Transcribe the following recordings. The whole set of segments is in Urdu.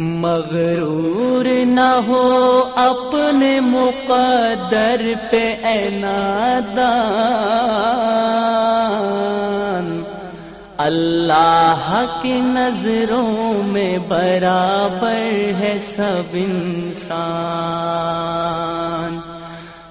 مغرور نہ ہو اپنے مقدر پہ اے نادان۔ اللہ کی نظروں میں برابر ہے سب انسان۔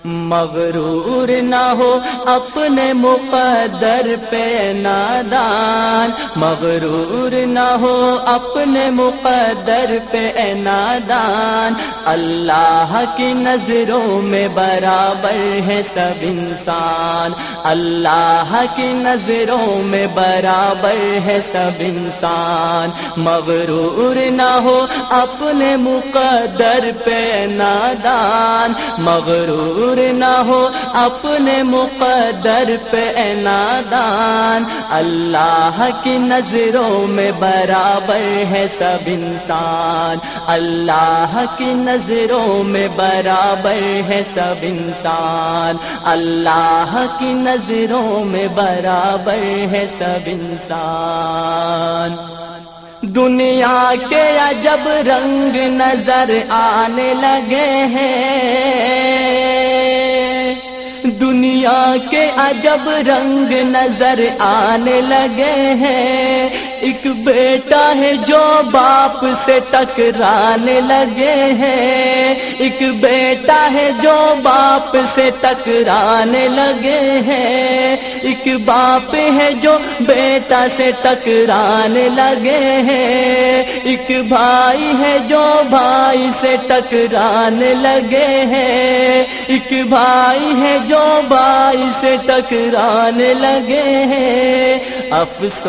مغرور نہ ہو، اپنے مقدر پہ نادان۔ مغرور نہ ہو، اپنے مقدر پہ نادان۔ اللہ کی نظروں میں برابر ہے سب انسان۔ اللہ کی نظروں میں برابر ہے سب انسان۔ مغرور نہ ہو اپنے مقدر پہ نادان۔ مغرور نہ ہو اپنے مقدر پہ نادان۔ اللہ کی نظروں میں برابر ہے سب انسان۔ اللہ کی نظروں میں برابر ہے سب انسان۔ اللہ کی نظروں میں برابر ہے سب انسان۔ دنیا کے عجب رنگ نظر آنے لگے ہیں۔ دنیا کے عجب رنگ نظر آنے لگے ہیں۔ ایک بیٹا ہے جو باپ سے ٹکرانے لگے ہیں۔ ایک بیٹا ہے جو باپ سے ٹکرانے لگے ہیں۔ ایک باپ ہے جو بیٹا سے ٹکرانے لگے ہیں۔ ایک بھائی ہے جو بھائی سے ٹکرانے لگے ہیں۔ ایک بھائی ہے جو بھائی سے ٹکرانے لگے ہیں افسوس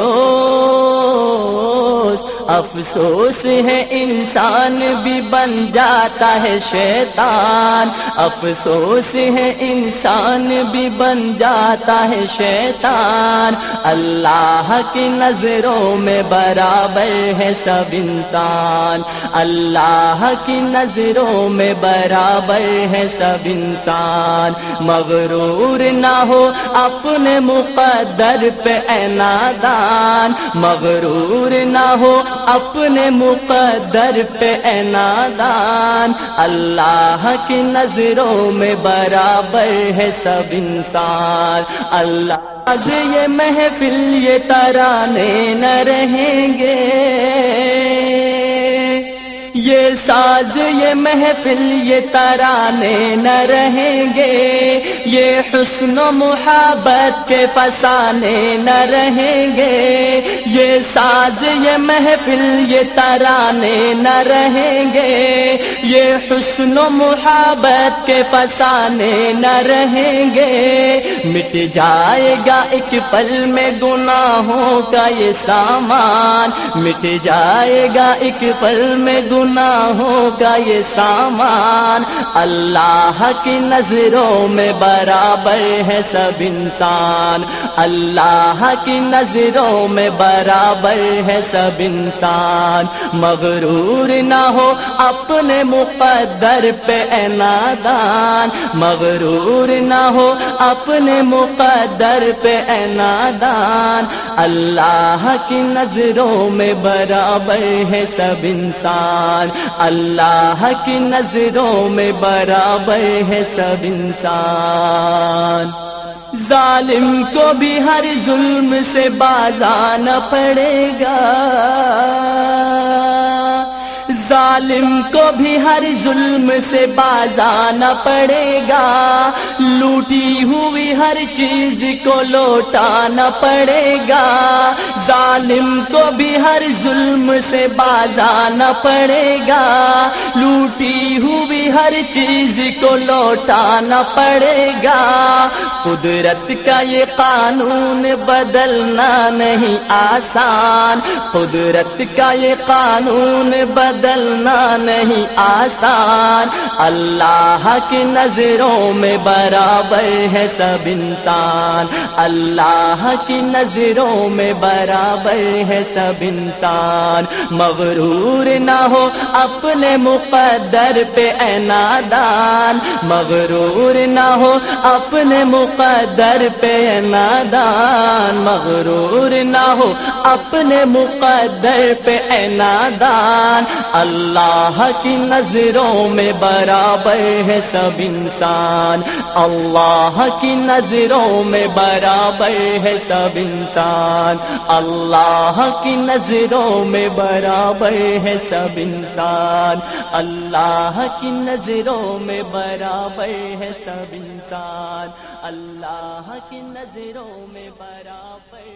افسوس ہے انسان بھی بن جاتا ہے شیطان۔ افسوس ہے انسان بھی بن جاتا ہے شیطان۔ اللہ کی نظروں میں برابر ہے سب انسان۔ اللہ کی نظروں میں برابر ہے سب انسان۔ مغرور نہ ہو اپنے مقدر پہ اے نادان۔ مغرور نہ ہو اپنے مقدر پہ اے نادان اللہ کی نظروں میں برابر ہے سب انسان اللہ یہ محفل یہ ترانے نہ رہیں گے یہ ساز، یہ محفل، یہ ترانے نہ رہیں گے۔ یہ حسن و محبت کے فسانے نہ رہیں گے۔ یہ ساز، یہ محفل، یہ ترانے نہ رہیں گے۔ یہ حسن و محبت کے فسانے نہ رہیں گے۔ مٹ جائے گا ایک پل میں گناہوں کا یہ سامان۔ مٹ جائے گا ایک پل میں گناہ گناہوں کا یہ سامان۔ اللہ کی نظروں میں برابر ہے سب انسان۔ اللہ کی نظروں میں برابر ہے سب انسان۔ مغرور نہ ہو اپنے مقدر پہ اے نادان۔ مغرور نہ ہو اپنے مقدر پہ اے نادان۔ اللہ کی نظروں میں برابر ہے سب انسان۔ اللہ کی نظروں میں برابر ہے سب انسان۔ ظالم کو بھی ہر ظلم سے بازانا پڑے گا۔ ظالم کو بھی ہر ظلم سے بازانا پڑے گا۔ لوٹی ہوئی ہر چیز کو لوٹانا پڑے گا۔ ظالم کو بھی ہر ظلم سے بازانا پڑے گا۔ لوٹی ہوئی ہر چیز کو لوٹانا پڑے گا۔ قدرت کا یہ قانون بدلنا نہیں آسان۔ قدرت کا یہ قانون بدلنا نہیں آسان۔ اللہ کی نظروں میں برابر ہے سب انسان۔ اللہ کی نظروں میں برابر ہے سب انسان۔ مغرور نہ ہو اپنے مقدر پہ اے نادان۔ مغرور نہ ہو اپنے مقدر پہ اے نادان۔ مغرور نہ ہو اپنے مقدر پہ اے نادان۔ اللہ اللہ کی نظروں میں برابر ہے سب انسان۔ اللہ کی نظروں میں برابر ہے سب انسان۔ اللہ کی نظروں میں برابر ہے سب انسان۔ اللہ کی نظروں میں برابر ہے سب انسان۔ اللہ کی نظروں میں برابر